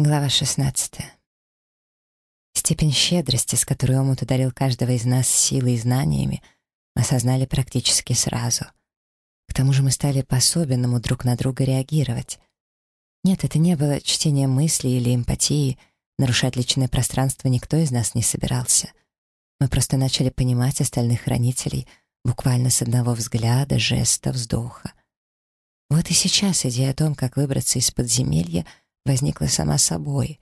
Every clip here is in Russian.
Глава 16. Степень щедрости, с которой Омут ударил каждого из нас силой и знаниями, мы осознали практически сразу. К тому же мы стали по-особенному друг на друга реагировать. Нет, это не было чтение мыслей или эмпатии, нарушать личное пространство никто из нас не собирался. Мы просто начали понимать остальных хранителей буквально с одного взгляда, жеста, вздоха. Вот и сейчас идея о том, как выбраться из подземелья — возникла сама собой.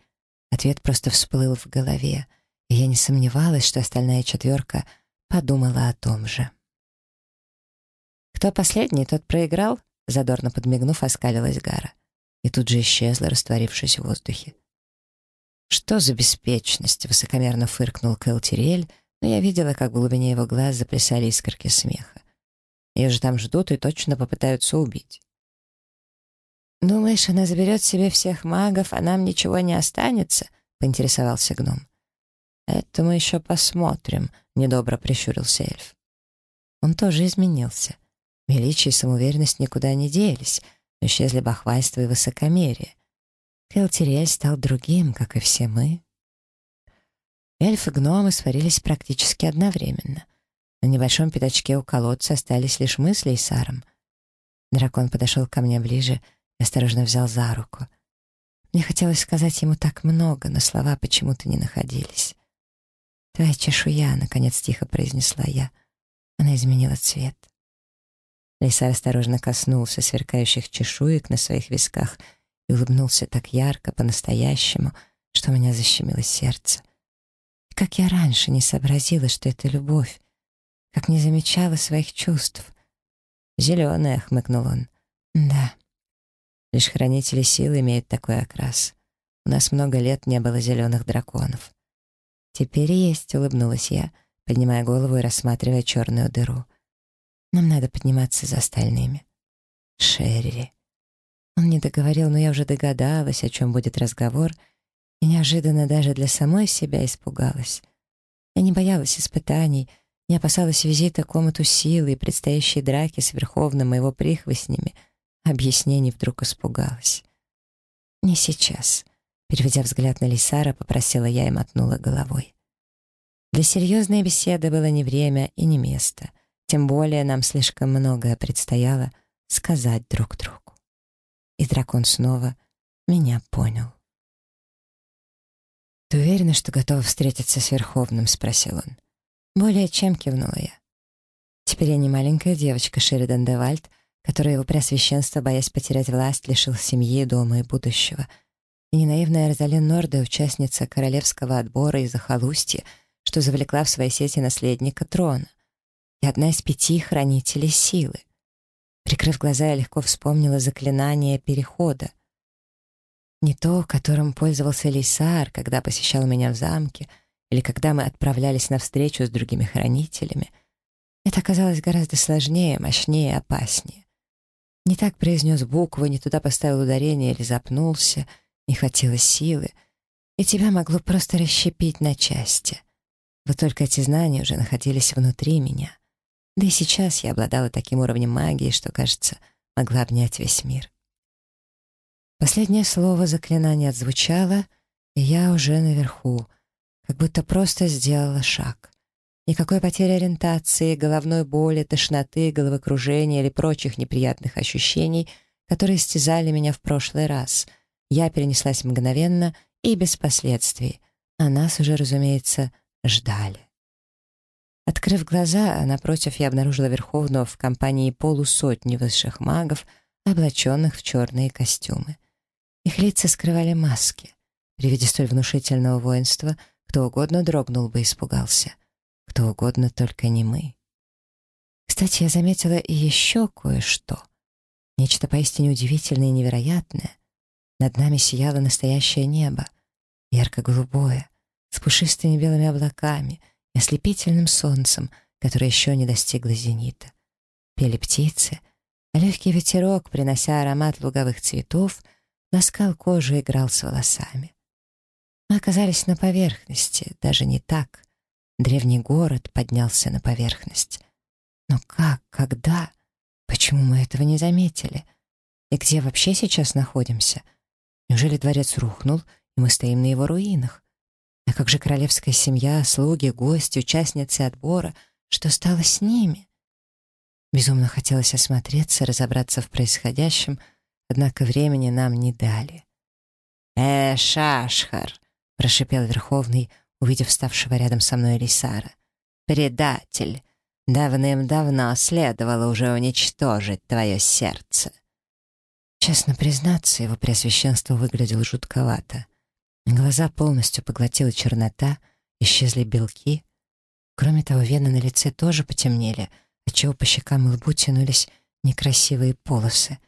Ответ просто всплыл в голове, и я не сомневалась, что остальная четверка подумала о том же. «Кто последний, тот проиграл?» Задорно подмигнув, оскалилась Гара. И тут же исчезла, растворившись в воздухе. «Что за беспечность?» — высокомерно фыркнул Кэл Тириэль, но я видела, как в глубине его глаз заплясали искорки смеха. Ее же там ждут и точно попытаются убить. «Думаешь, она заберет себе всех магов, а нам ничего не останется?» — поинтересовался гном. «Это мы еще посмотрим», — недобро прищурился эльф. Он тоже изменился. Величие и самоуверенность никуда не делись, но исчезли бахвальство и высокомерие. Келтириэль стал другим, как и все мы. Эльф и гномы сварились практически одновременно. На небольшом пятачке у колодца остались лишь мы с Лейсаром. Дракон подошел ко мне ближе — осторожно взял за руку. Мне хотелось сказать ему так много, но слова почему-то не находились. «Твоя чешуя», — наконец тихо произнесла я. Она изменила цвет. Лисар осторожно коснулся сверкающих чешуек на своих висках и улыбнулся так ярко, по-настоящему, что у меня защемило сердце. И как я раньше не сообразила, что это любовь, как не замечала своих чувств. «Зеленая», — хмыкнул он. «Да, Лишь хранители силы имеют такой окрас. У нас много лет не было зеленых драконов. Теперь есть, улыбнулась я, поднимая голову и рассматривая черную дыру. Нам надо подниматься за остальными. Шерри. Он не договорил, но я уже догадалась, о чем будет разговор, и неожиданно даже для самой себя испугалась. Я не боялась испытаний, не опасалась визита комнату силы и предстоящей драки с Верховным и его прихвостнями — Объяснений вдруг испугалась. «Не сейчас», — переведя взгляд на Лисара, попросила я и мотнула головой. Для серьезной беседы было не время и не место, тем более нам слишком многое предстояло сказать друг другу. И дракон снова меня понял. «Ты уверена, что готова встретиться с Верховным?» — спросил он. «Более чем», — кивнула я. Теперь я не маленькая девочка Шеридан Девальд, которую его преосвященство, боясь потерять власть, лишил семьи, дома и будущего. И не наивная Розалин Норде, участница королевского отбора из захолустья, что завлекла в свои сети наследника трона. И одна из пяти хранителей силы. Прикрыв глаза, я легко вспомнила заклинание перехода. Не то, которым пользовался Лейсар, когда посещал меня в замке, или когда мы отправлялись на встречу с другими хранителями. Это оказалось гораздо сложнее, мощнее опаснее. Не так произнес букву, не туда поставил ударение или запнулся, не хватило силы, и тебя могло просто расщепить на части. Вот только эти знания уже находились внутри меня. Да и сейчас я обладала таким уровнем магии, что, кажется, могла обнять весь мир. Последнее слово заклинания отзвучало, и я уже наверху, как будто просто сделала шаг. Никакой потери ориентации, головной боли, тошноты, головокружения или прочих неприятных ощущений, которые стязали меня в прошлый раз. Я перенеслась мгновенно и без последствий, а нас уже, разумеется, ждали. Открыв глаза, напротив я обнаружила Верховного в компании полусотни высших магов, облаченных в черные костюмы. Их лица скрывали маски. При виде столь внушительного воинства кто угодно дрогнул бы и испугался — кто угодно, только не мы. Кстати, я заметила еще кое-что. Нечто поистине удивительное и невероятное. Над нами сияло настоящее небо, ярко-голубое, с пушистыми белыми облаками и ослепительным солнцем, которое еще не достигло зенита. Пели птицы, а легкий ветерок, принося аромат луговых цветов, ласкал кожу и играл с волосами. Мы оказались на поверхности, даже не так, Древний город поднялся на поверхность. Но как, когда? Почему мы этого не заметили? И где вообще сейчас находимся? Неужели дворец рухнул, и мы стоим на его руинах. А как же королевская семья, слуги, гости, участницы отбора? Что стало с ними? Безумно хотелось осмотреться, разобраться в происходящем, однако времени нам не дали. «Э, Шашхар!» — прошипел Верховный, увидев ставшего рядом со мной Лисара. «Предатель! Давным-давно следовало уже уничтожить твое сердце!» Честно признаться, его преосвященство выглядело жутковато. Глаза полностью поглотила чернота, исчезли белки. Кроме того, вены на лице тоже потемнели, отчего по щекам и лбу тянулись некрасивые полосы.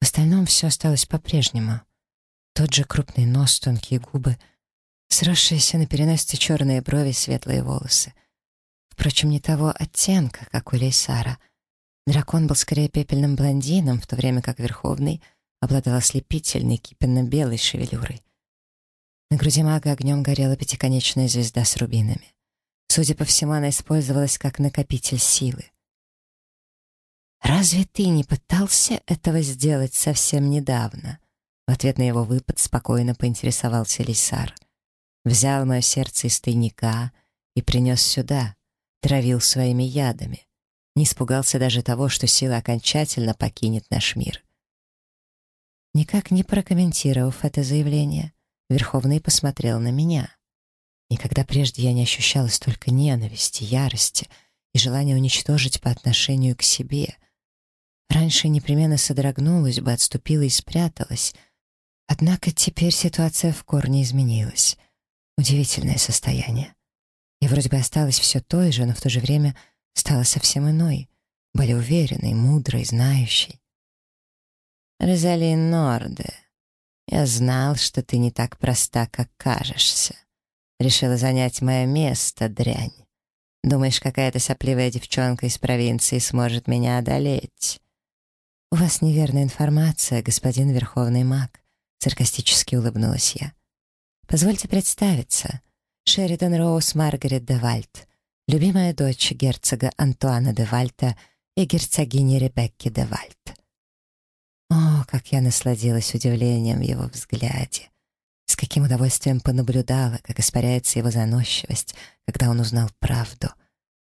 В остальном все осталось по-прежнему. Тот же крупный нос, тонкие губы, сросшиеся на переносице черные брови, светлые волосы. Впрочем, не того оттенка, как у Лейсара. Дракон был скорее пепельным блондином, в то время как Верховный обладал ослепительной кипенно-белой шевелюрой. На груди мага огнем горела пятиконечная звезда с рубинами. Судя по всему, она использовалась как накопитель силы. «Разве ты не пытался этого сделать совсем недавно?» В ответ на его выпад спокойно поинтересовался Лисар. Взял мое сердце из тайника и принес сюда, травил своими ядами. Не испугался даже того, что сила окончательно покинет наш мир. Никак не прокомментировав это заявление, Верховный посмотрел на меня. Никогда прежде я не ощущала столько ненависти, ярости и желания уничтожить по отношению к себе. Раньше непременно содрогнулась бы, отступила и спряталась. Однако теперь ситуация в корне изменилась. Удивительное состояние. И вроде бы осталась все той же, но в то же время стала совсем иной, более уверенной, мудрой, знающей. «Розалин Норде», я знал, что ты не так проста, как кажешься. Решила занять мое место, дрянь. Думаешь, какая-то сопливая девчонка из провинции сможет меня одолеть? У вас неверная информация, господин Верховный маг. Саркастически улыбнулась я. Позвольте представиться. Шеридан Роуз Маргарет де Вальт, любимая дочь герцога Антуана де Вальта и герцогини Ребекки де Вальт. О, как я насладилась удивлением в его взгляде. С каким удовольствием понаблюдала, как испаряется его заносчивость, когда он узнал правду.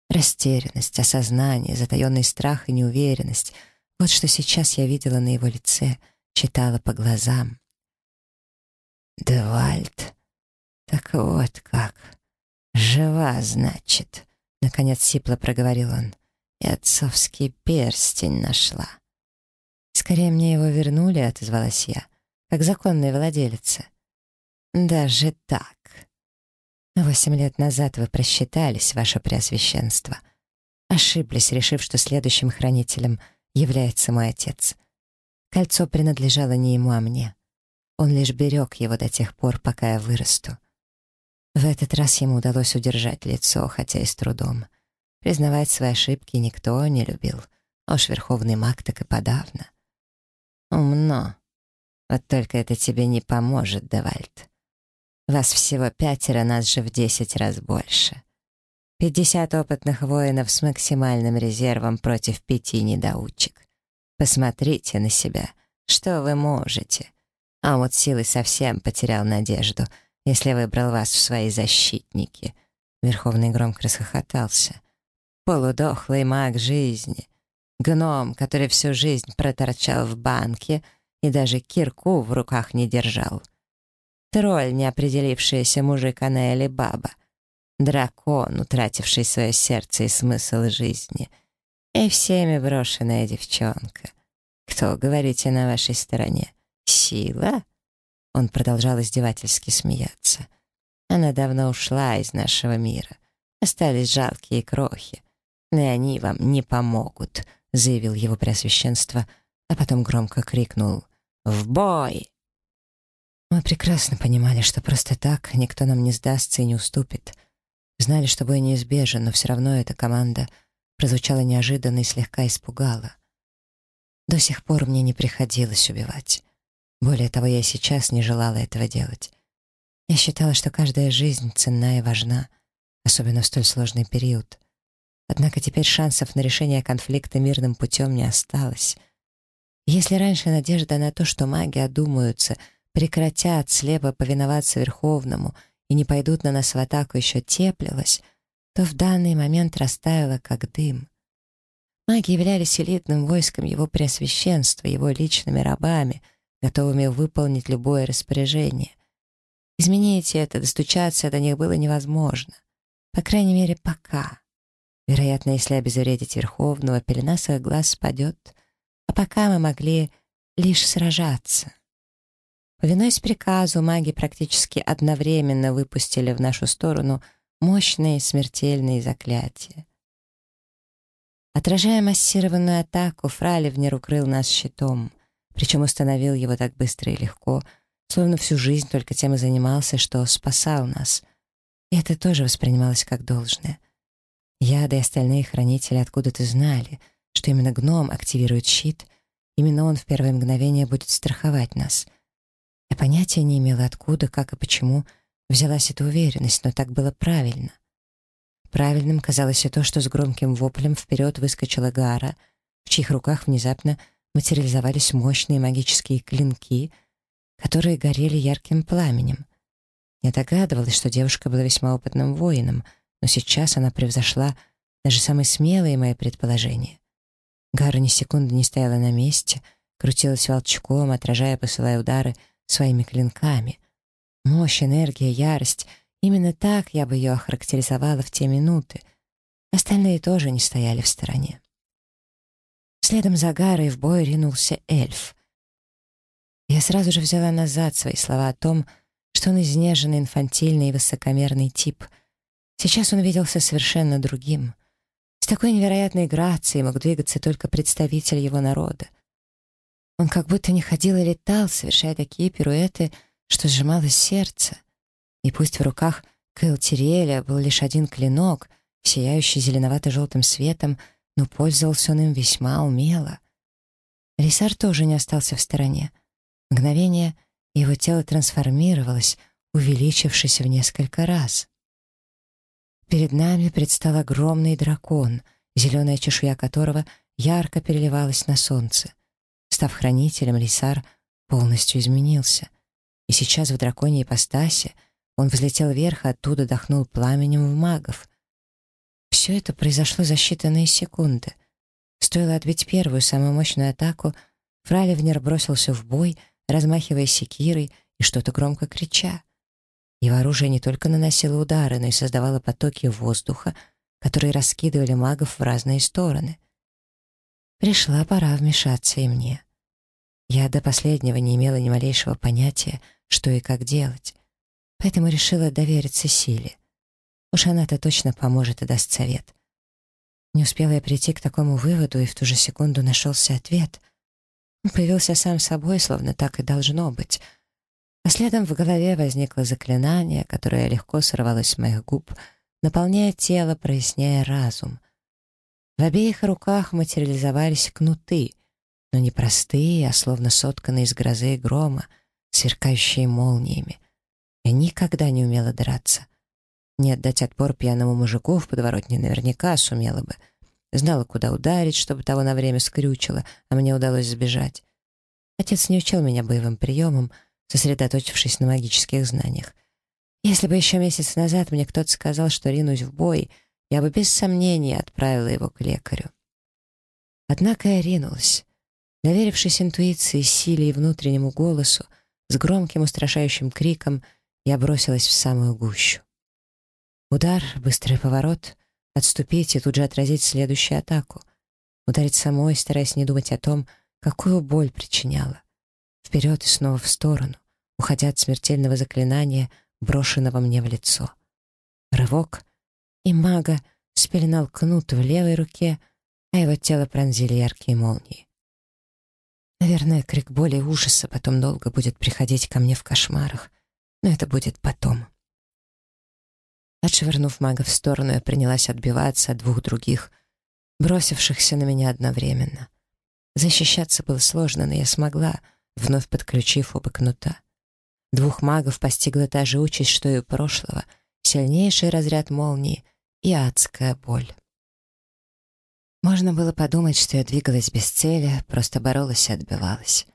Растерянность, осознание, затаенный страх и неуверенность — вот что сейчас я видела на его лице, читала по глазам. «Девальд, так вот как. Жива, значит», — наконец сипло проговорил он. «И отцовский перстень нашла». «Скорее мне его вернули», — отозвалась я, «как законная владелица». «Даже так. Восемь лет назад вы просчитались, ваше преосвященство. Ошиблись, решив, что следующим хранителем является мой отец. Кольцо принадлежало не ему, а мне. Он лишь берег его до тех пор, пока я вырасту. В этот раз ему удалось удержать лицо, хотя и с трудом. Признавать свои ошибки никто не любил, уж верховный маг так и подавно. «Умно. Вот только это тебе не поможет, Девальд. Вас всего пятеро, нас же в десять раз больше. Пятьдесят опытных воинов с максимальным резервом против пяти недоучек. Посмотрите на себя. Что вы можете? А вот силы совсем потерял надежду, если выбрал вас в свои защитники». Верховный громко расхохотался. «Полудохлый маг жизни». Гном, который всю жизнь проторчал в банке и даже кирку в руках не держал. Тролль, не определившийся мужик она или баба. Дракон, утративший свое сердце и смысл жизни. И всеми брошенная девчонка. Кто, говорите, на вашей стороне? Сила? Он продолжал издевательски смеяться. Она давно ушла из нашего мира. Остались жалкие крохи. Но и они вам не помогут заявил его преосвященство, а потом громко крикнул «В бой!». Мы прекрасно понимали, что просто так никто нам не сдастся и не уступит. Знали, что бой неизбежен, но все равно эта команда прозвучала неожиданно и слегка испугала. До сих пор мне не приходилось убивать. Более того, я сейчас не желала этого делать. Я считала, что каждая жизнь ценна и важна, особенно в столь сложный период — Однако теперь шансов на решение конфликта мирным путем не осталось. Если раньше надежда на то, что маги одумаются, прекратят слепо повиноваться Верховному и не пойдут на нас в атаку, еще теплилась, то в данный момент растаяла, как дым. Маги являлись элитным войском его преосвященства, его личными рабами, готовыми выполнить любое распоряжение. Изменить это, достучаться до них было невозможно. По крайней мере, пока. Вероятно, если обезвредить Верховного, пелена своих глаз спадет, а пока мы могли лишь сражаться. Повинуясь приказу, маги практически одновременно выпустили в нашу сторону мощные смертельные заклятия. Отражая массированную атаку, Фраливнер укрыл нас щитом, причем установил его так быстро и легко, словно всю жизнь только тем и занимался, что спасал нас. И это тоже воспринималось как должное. Я, да и остальные хранители откуда-то знали, что именно гном активирует щит, именно он в первое мгновение будет страховать нас — я понятия не имела, откуда, как и почему взялась эта уверенность, но так было правильно. Правильным казалось и то, что с громким воплем вперед выскочила Гара, в чьих руках внезапно материализовались мощные магические клинки, которые горели ярким пламенем. Я догадывалась, что девушка была весьма опытным воином, но сейчас она превзошла даже самые смелые мои предположения. Гара ни секунды не стояла на месте, крутилась волчком, отражая, посылая удары — своими клинками. Мощь, энергия, ярость — именно так я бы ее охарактеризовала в те минуты. Остальные тоже не стояли в стороне. Следом за Гарой в бой ринулся эльф. Я сразу же взяла назад свои слова о том, что он изнеженный, инфантильный и высокомерный тип. Сейчас он виделся совершенно другим. С такой невероятной грацией мог двигаться только представитель его народа. Он как будто не ходил и летал, совершая такие пируэты, что сжималось сердце. И пусть в руках Кэлтириэля был лишь один клинок, сияющий зеленовато-желтым светом, но пользовался он им весьма умело. Лисар тоже не остался в стороне. Мгновение его тело трансформировалось, увеличившись в несколько раз. Перед нами предстал огромный дракон, зеленая чешуя которого ярко переливалась на солнце. Став хранителем, Лисар полностью изменился. И сейчас в драконьей ипостаси он взлетел вверх, а оттуда дохнул пламенем в магов. Все это произошло за считанные секунды. Стоило отбить первую, самую мощную атаку, Фраливнер бросился в бой, размахивая секирой и что-то громко крича. Его оружие не только наносило удары, но и создавало потоки воздуха, которые раскидывали магов в разные стороны. Пришла пора вмешаться и мне. Я до последнего не имела ни малейшего понятия, что и как делать, поэтому решила довериться силе. Уж она-то точно поможет и даст совет. Не успела я прийти к такому выводу, и в ту же секунду нашелся ответ. Появился сам собой, словно так и должно быть. А следом в голове возникло заклинание, которое легко сорвалось с моих губ, наполняя тело, проясняя разум. В обеих руках материализовались кнуты, но не простые, а словно сотканные из грозы и грома, сверкающие молниями. Я никогда не умела драться. Не отдать отпор пьяному мужику в подворотне наверняка сумела бы. Знала, куда ударить, чтобы того на время скрючило, а мне удалось сбежать. Отец не учил меня боевым приемам, сосредоточившись на магических знаниях. Если бы еще месяц назад мне кто-то сказал, что ринусь в бой, я бы без сомнения отправила его к лекарю. Однако я ринулась. Доверившись интуиции, силе и внутреннему голосу, с громким устрашающим криком я бросилась в самую гущу. Удар, быстрый поворот, отступить и тут же отразить следующую атаку. Ударить самой, стараясь не думать о том, какую боль причиняла. Вперед и снова в сторону, уходя от смертельного заклинания, брошенного мне в лицо. Рывок, и мага спеленал кнут в левой руке, а его тело пронзили яркие молнии. Наверное, крик боли и ужаса потом долго будет приходить ко мне в кошмарах, но это будет потом. Отшвырнув мага в сторону, я принялась отбиваться от двух других, бросившихся на меня одновременно. Защищаться было сложно, но я смогла, вновь подключив оба кнута. Двух магов постигла та же участь, что и у прошлого, сильнейший разряд молнии и адская боль. Можно было подумать, что я двигалась без цели, просто боролась и отбивалась.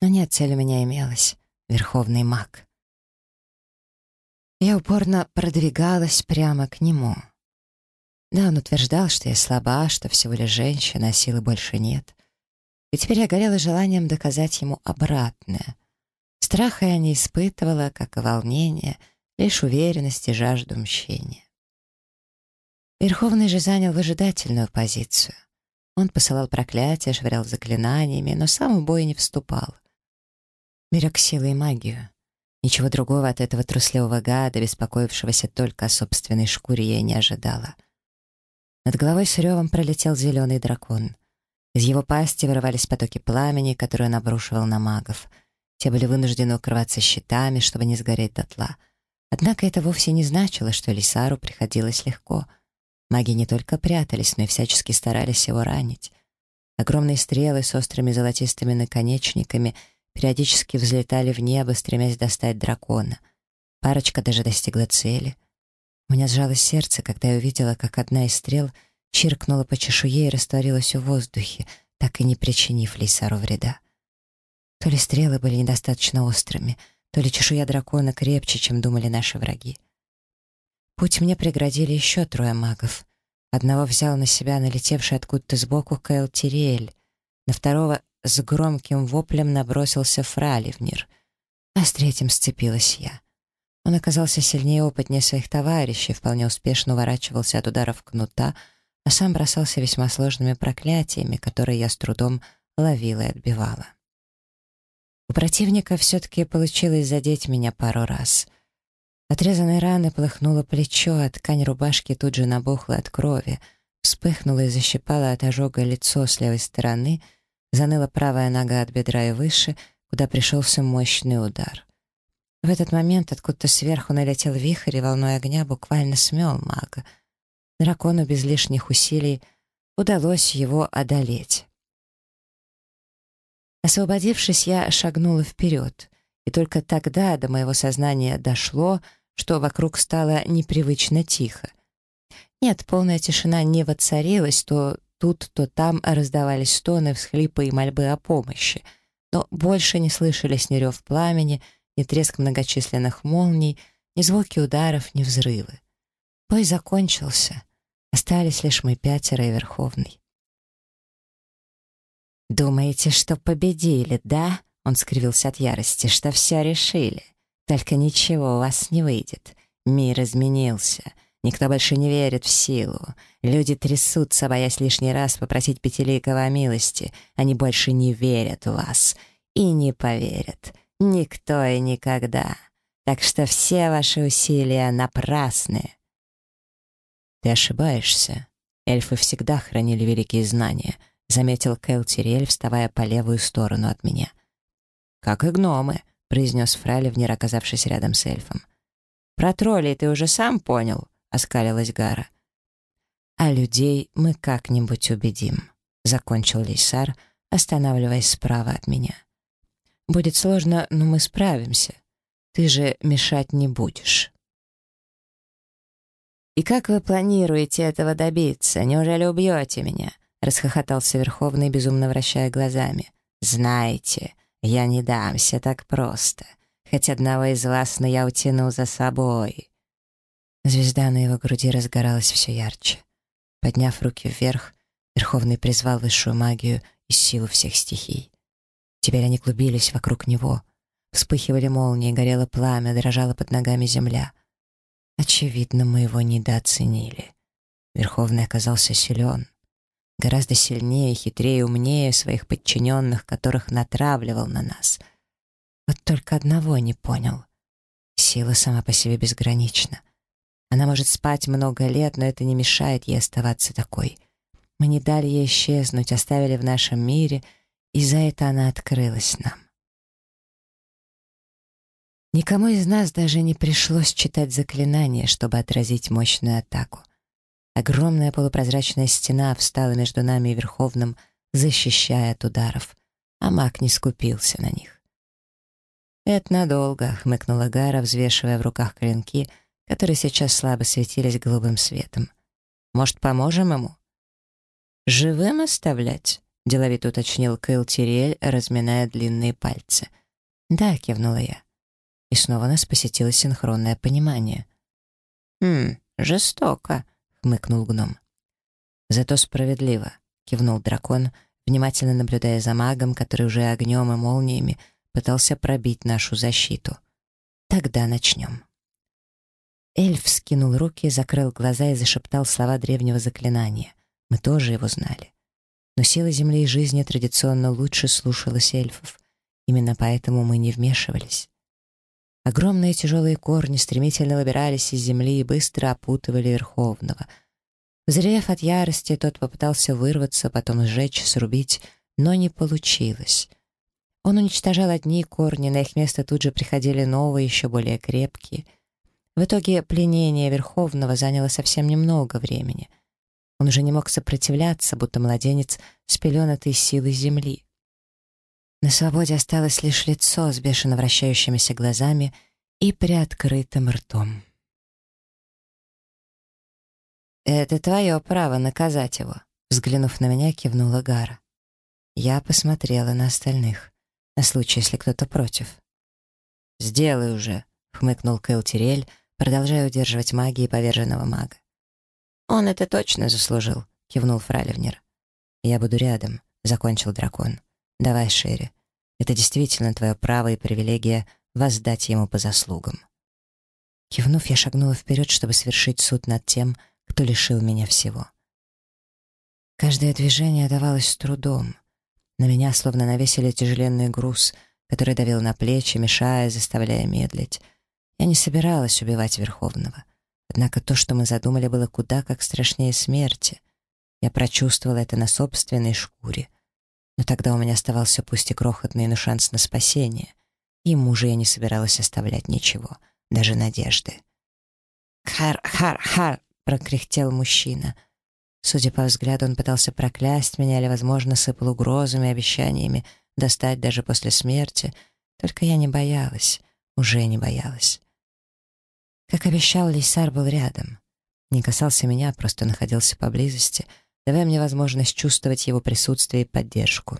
Но нет, цель у меня имелась. верховный маг. Я упорно продвигалась прямо к нему. Да, он утверждал, что я слаба, что всего лишь женщина, а силы больше нет. И теперь я горела желанием доказать ему обратное. Страха я не испытывала, как и волнение, лишь уверенность и жажду мщения. Верховный же занял выжидательную позицию. Он посылал проклятия, швырял заклинаниями, но сам в бой не вступал. Берег силы и магию. Ничего другого от этого трусливого гада, беспокоившегося только о собственной шкуре, я не ожидала. Над головой с ревом пролетел зеленый дракон. Из его пасти вырывались потоки пламени, которые он обрушивал на магов. Те были вынуждены укрываться щитами, чтобы не сгореть дотла. Однако это вовсе не значило, что Лисару приходилось легко — Маги не только прятались, но и всячески старались его ранить. Огромные стрелы с острыми золотистыми наконечниками периодически взлетали в небо, стремясь достать дракона. Парочка даже достигла цели. У меня сжалось сердце, когда я увидела, как одна из стрел чиркнула по чешуе и растворилась в воздухе, так и не причинив Лисару вреда. То ли стрелы были недостаточно острыми, то ли чешуя дракона крепче, чем думали наши враги. Путь мне преградили еще трое магов. Одного взял на себя налетевший откуда-то сбоку Кэл Тириэль, на второго с громким воплем набросился Фраливнир, а с третьим сцепилась я. Он оказался сильнее и опытнее своих товарищей, вполне успешно уворачивался от ударов кнута, а сам бросался весьма сложными проклятиями, которые я с трудом ловила и отбивала. У противника все-таки получилось задеть меня пару раз. Отрезанной раны полыхнуло плечо, а ткань рубашки тут же набухла от крови, вспыхнула и защипала от ожога лицо с левой стороны, заныла правая нога от бедра и выше, куда пришелся мощный удар. В этот момент откуда-то сверху налетел вихрь и волной огня буквально смел мага. Дракону без лишних усилий удалось его одолеть. Освободившись, я шагнула вперед, и только тогда до моего сознания дошло — что вокруг стало непривычно тихо. Нет, полная тишина не воцарилась, то тут, то там раздавались стоны, всхлипы и мольбы о помощи, но больше не слышались ни рев пламени, ни треск многочисленных молний, ни звуки ударов, ни взрывы. Бой закончился. Остались лишь мы пятеро и Верховный. «Думаете, что победили, да?» Он скривился от ярости, что все решили. Только ничего у вас не выйдет. Мир изменился. Никто больше не верит в силу. Люди трясутся, боясь лишний раз попросить Пятиликова о милости. Они больше не верят в вас. И не поверят. Никто и никогда. Так что все ваши усилия напрасны. Ты ошибаешься. Эльфы всегда хранили великие знания, заметил Кэл Тирель, вставая по левую сторону от меня. Как и гномы, — произнес Фрайливнер, оказавшись рядом с эльфом. «Про троллей ты уже сам понял?» — оскалилась Гара. «А людей мы как-нибудь убедим», — закончил Лейсар, останавливаясь справа от меня. «Будет сложно, но мы справимся. Ты же мешать не будешь». «И как вы планируете этого добиться? Неужели убьете меня?» — расхохотался Верховный, безумно вращая глазами. «Знаете, я не дамся так просто. Хоть одного из вас, но я утяну за собой. Звезда на его груди разгоралась все ярче. Подняв руки вверх, Верховный призвал высшую магию и силу всех стихий. Теперь они клубились вокруг него. Вспыхивали молнии, горело пламя, дрожала под ногами земля. Очевидно, мы его недооценили. Верховный оказался силен гораздо сильнее, хитрее, умнее своих подчиненных, которых натравливал на нас. Вот только одного не понял. Сила сама по себе безгранична. Она может спать много лет, но это не мешает ей оставаться такой. Мы не дали ей исчезнуть, оставили в нашем мире, и за это она открылась нам. Никому из нас даже не пришлось читать заклинание, чтобы отразить мощную атаку — Огромная полупрозрачная стена встала между нами и Верховным, защищая от ударов, а маг не скупился на них. «Это надолго», — хмыкнула Гара, взвешивая в руках клинки, которые сейчас слабо светились голубым светом. «Может, поможем ему?» «Живым оставлять?» — деловито уточнил Кэл Тириэль, разминая длинные пальцы. «Да», — кивнула я. И снова нас посетило синхронное понимание. «Хм, жестоко», — хмыкнул гном. «Зато справедливо», — кивнул дракон, внимательно наблюдая за магом, который уже огнем и молниями пытался пробить нашу защиту. «Тогда начнем». Эльф скинул руки, закрыл глаза и зашептал слова древнего заклинания. Мы тоже его знали. Но сила земли и жизни традиционно лучше слушалась эльфов. Именно поэтому мы не вмешивались. Огромные тяжелые корни стремительно выбирались из земли и быстро опутывали Верховного. Взрев от ярости, тот попытался вырваться, потом сжечь, срубить, но не получилось. Он уничтожал одни корни, на их место тут же приходили новые, еще более крепкие. В итоге пленение Верховного заняло совсем немного времени. Он уже не мог сопротивляться, будто младенец, спеленатый силой земли. На свободе осталось лишь лицо с бешено вращающимися глазами и приоткрытым ртом. «Это твое право наказать его», — взглянув на меня, кивнула Гара. Я посмотрела на остальных, на случай, если кто-то против. «Сделай уже», — хмыкнул Кэл Тирель, продолжая удерживать магии поверженного мага. «Он это точно заслужил», — кивнул Фраливнер. «Я буду рядом», — закончил дракон. «Давай, Шерри. Это действительно твое право и привилегия воздать ему по заслугам». Кивнув, я шагнула вперед, чтобы совершить суд над тем, кто лишил меня всего. Каждое движение давалось с трудом. На меня словно навесили тяжеленный груз, который давил на плечи, мешая, заставляя медлить. Я не собиралась убивать Верховного. Однако то, что мы задумали, было куда как страшнее смерти. Я прочувствовала это на собственной шкуре. Но тогда у меня оставался пусть и крохотный, но шанс на спасение. Ему же я не собиралась оставлять ничего, даже надежды. «Хар-хар-хар!» — прокряхтел мужчина. Судя по взгляду, он пытался проклясть меня или, возможно, сыпал угрозами и обещаниями достать даже после смерти. Только я не боялась, уже не боялась. Как обещал, Лейсар был рядом. Не касался меня, просто находился поблизости — давая мне возможность чувствовать его присутствие и поддержку.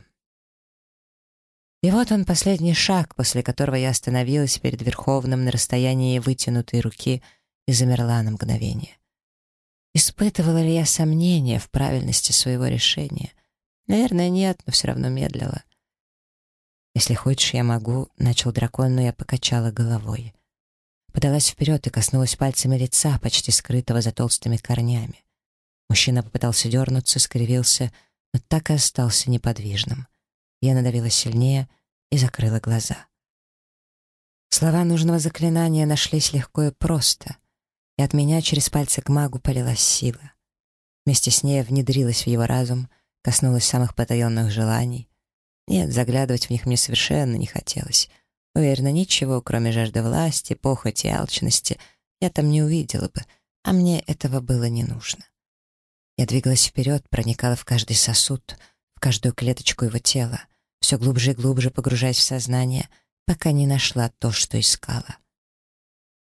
И вот он, последний шаг, после которого я остановилась перед Верховным на расстоянии вытянутой руки и замерла на мгновение. Испытывала ли я сомнения в правильности своего решения? Наверное, нет, но все равно медлила. «Если хочешь, я могу», — начал дракон, но я покачала головой. Подалась вперед и коснулась пальцами лица, почти скрытого за толстыми корнями. Мужчина попытался дернуться, скривился, но так и остался неподвижным. Я надавила сильнее и закрыла глаза. Слова нужного заклинания нашлись легко и просто, и от меня через пальцы к магу полилась сила. Вместе с ней внедрилась в его разум, коснулась самых потаенных желаний. Нет, заглядывать в них мне совершенно не хотелось. Уверена, ничего, кроме жажды власти, похоти и алчности, я там не увидела бы, а мне этого было не нужно. Я двигалась вперед, проникала в каждый сосуд, в каждую клеточку его тела, все глубже и глубже погружаясь в сознание, пока не нашла то, что искала.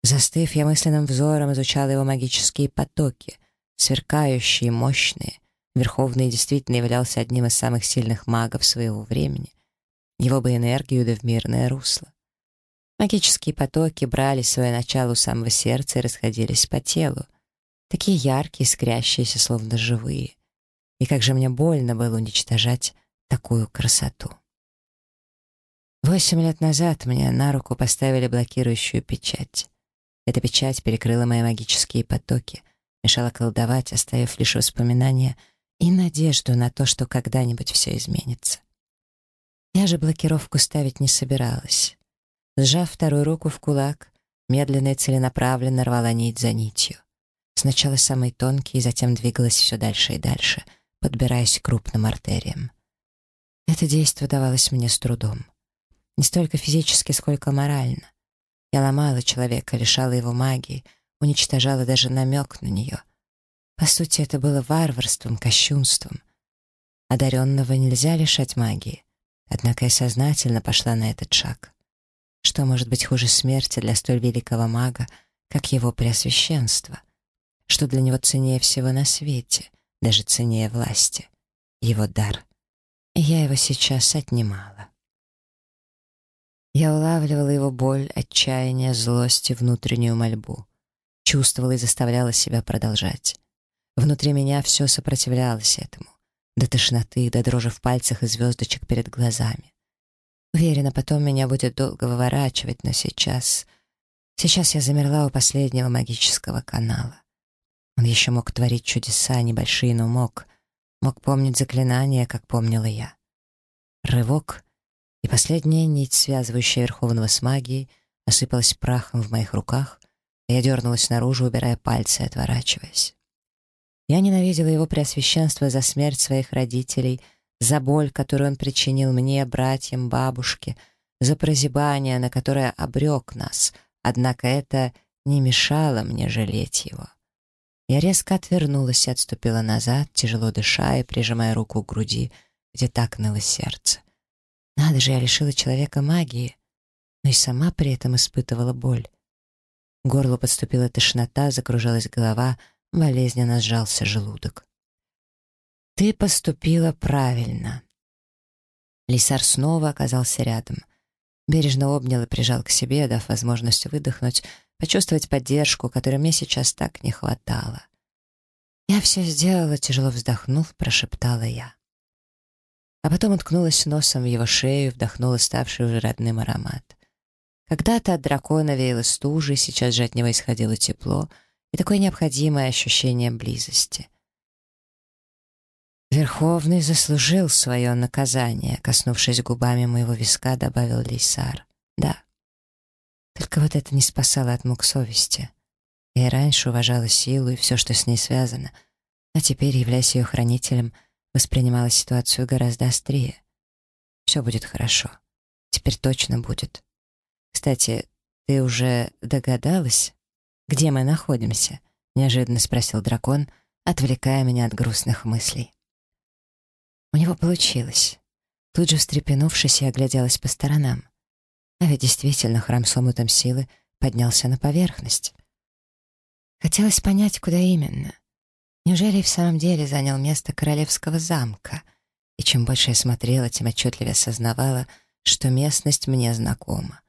Застыв, я мысленным взором изучала его магические потоки, сверкающие, мощные. Верховный действительно являлся одним из самых сильных магов своего времени. Его бы энергию да в мирное русло. Магические потоки брали свое начало у самого сердца и расходились по телу такие яркие, искрящиеся, словно живые. И как же мне больно было уничтожать такую красоту. Восемь лет назад мне на руку поставили блокирующую печать. Эта печать перекрыла мои магические потоки, мешала колдовать, оставив лишь воспоминания и надежду на то, что когда-нибудь все изменится. Я же блокировку ставить не собиралась. Сжав вторую руку в кулак, медленно и целенаправленно рвала нить за нитью. Сначала самый тонкий, затем двигалась все дальше и дальше, подбираясь к крупным артериям. Это действие давалось мне с трудом. Не столько физически, сколько морально. Я ломала человека, лишала его магии, уничтожала даже намек на нее. По сути, это было варварством, кощунством. Одаренного нельзя лишать магии. Однако я сознательно пошла на этот шаг. Что может быть хуже смерти для столь великого мага, как его преосвященство — что для него ценнее всего на свете, даже ценнее власти, его дар. Я его сейчас отнимала. Я улавливала его боль, отчаяние, злость и внутреннюю мольбу. Чувствовала и заставляла себя продолжать. Внутри меня все сопротивлялось этому. До тошноты, до дрожи в пальцах и звездочек перед глазами. Уверена, потом меня будет долго выворачивать, но сейчас... Сейчас я замерла у последнего магического канала. Он еще мог творить чудеса, небольшие, но мог. Мог помнить заклинания, как помнила я. Рывок, и последняя нить, связывающая Верховного с магией, осыпалась прахом в моих руках, и я дернулась наружу, убирая пальцы, отворачиваясь. Я ненавидела его преосвященство за смерть своих родителей, за боль, которую он причинил мне, братьям, бабушке, за прозябание, на которое обрек нас, однако это не мешало мне жалеть его. Я резко отвернулась и отступила назад, тяжело дыша и прижимая руку к груди, где так ныло сердце. Надо же, я лишила человека магии, но и сама при этом испытывала боль. К горлу подступила тошнота, закружилась голова, болезненно сжался желудок. «Ты поступила правильно». Лисар снова оказался рядом. Бережно обнял и прижал к себе, дав возможность выдохнуть, почувствовать поддержку, которой мне сейчас так не хватало. «Я все сделала», — тяжело вздохнув, прошептала я а потом уткнулась носом в его шею вдохнула ставший уже родным аромат. Когда-то от дракона веяло стужей, сейчас же от него исходило тепло и такое необходимое ощущение близости. Верховный заслужил свое наказание, коснувшись губами моего виска, добавил Лейсар. Да. Только вот это не спасало от мук совести. Я раньше уважала силу и все, что с ней связано, а теперь, являясь ее хранителем, воспринимала ситуацию гораздо острее. Все будет хорошо. Теперь точно будет. Кстати, ты уже догадалась, где мы находимся? Неожиданно спросил дракон, отвлекая меня от грустных мыслей. У него получилось. Тут же встрепенувшись, я огляделась по сторонам. А ведь действительно храм с омутом силы поднялся на поверхность. Хотелось понять, куда именно. Неужели в самом деле занял место королевского замка? И чем больше я смотрела, тем отчетливее осознавала, что местность мне знакома.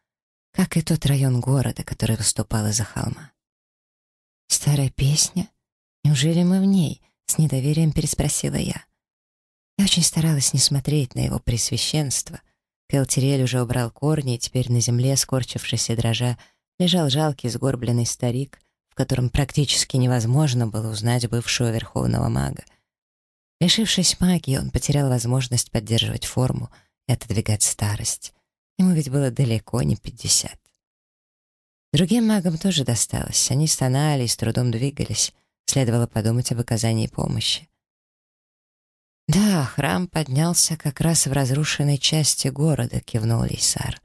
Как и тот район города, который выступал из-за холма. «Старая песня? Неужели мы в ней?» — с недоверием переспросила я. Я очень старалась не смотреть на его пресвященство. Келтерель уже убрал корни, и теперь на земле, скорчившись и дрожа, лежал жалкий сгорбленный старик, в котором практически невозможно было узнать бывшего верховного мага. Лишившись магии, он потерял возможность поддерживать форму и отодвигать старость. Ему ведь было далеко не пятьдесят. Другим магам тоже досталось. Они стонали и с трудом двигались. Следовало подумать об оказании помощи. «Да, храм поднялся как раз в разрушенной части города», — кивнул Лейсар.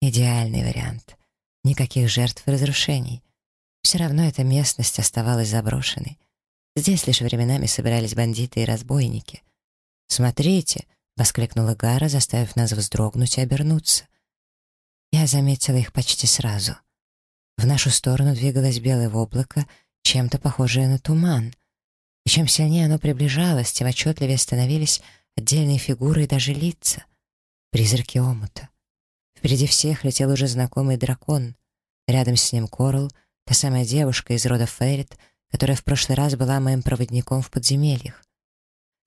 «Идеальный вариант. Никаких жертв и разрушений. Все равно эта местность оставалась заброшенной. Здесь лишь временами собирались бандиты и разбойники. «Смотрите!» — воскликнула Гара, заставив нас вздрогнуть и обернуться. Я заметила их почти сразу. В нашу сторону двигалось белое облако, чем-то похожее на туман. И чем сильнее оно приближалось, тем отчетливее становились отдельные фигуры и даже лица. Призраки омута. Впереди всех летел уже знакомый дракон. Рядом с ним Корл — Та самая девушка из рода Феррит, которая в прошлый раз была моим проводником в подземельях.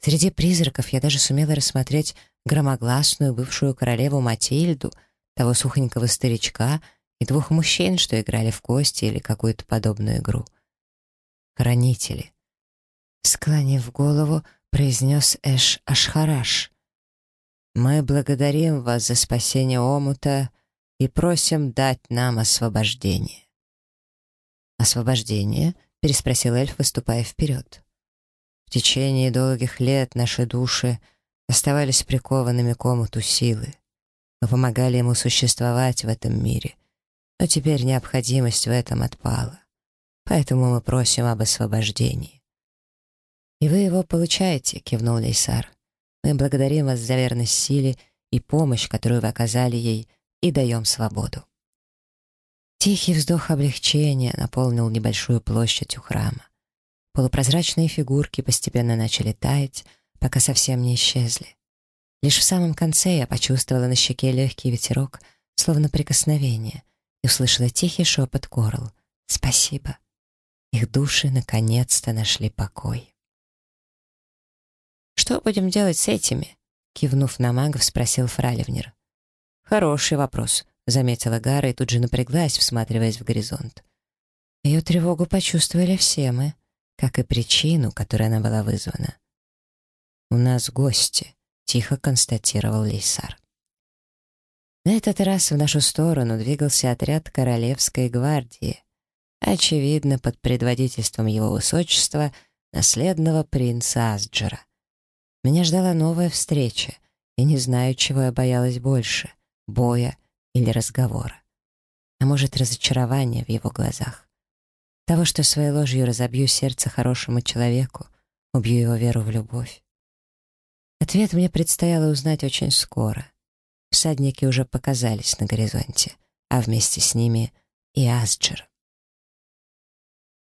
Среди призраков я даже сумела рассмотреть громогласную бывшую королеву Матильду, того сухонького старичка и двух мужчин, что играли в кости или какую-то подобную игру. Хранители. Склонив голову, произнес Эш Ашхараш. «Мы благодарим вас за спасение омута и просим дать нам освобождение». «Освобождение?» — переспросил эльф, выступая вперед. «В течение долгих лет наши души оставались прикованными к омуту силы. Мы помогали ему существовать в этом мире, но теперь необходимость в этом отпала. Поэтому мы просим об освобождении». «И вы его получаете», — кивнул Лейсар. «Мы благодарим вас за верность силе и помощь, которую вы оказали ей, и даем свободу». Тихий вздох облегчения наполнил небольшую площадь у храма. Полупрозрачные фигурки постепенно начали таять, пока совсем не исчезли. Лишь в самом конце я почувствовала на щеке легкий ветерок, словно прикосновение, и услышала тихий шепот Корл. «Спасибо». Их души наконец-то нашли покой. «Что будем делать с этими?» Кивнув на магов, спросил Фраливнер. «Хороший вопрос», — заметила Гара и тут же напряглась, всматриваясь в горизонт. Ее тревогу почувствовали все мы, как и причину, которой она была вызвана. «У нас гости», — тихо констатировал Лейсар. На этот раз в нашу сторону двигался отряд Королевской гвардии, очевидно, под предводительством его высочества, наследного принца Асджера. Меня ждала новая встреча, и не знаю, чего я боялась больше — боя или разговора. А может, разочарование в его глазах. Того, что своей ложью разобью сердце хорошему человеку, убью его веру в любовь. Ответ мне предстояло узнать очень скоро. Всадники уже показались на горизонте, а вместе с ними и Асджер.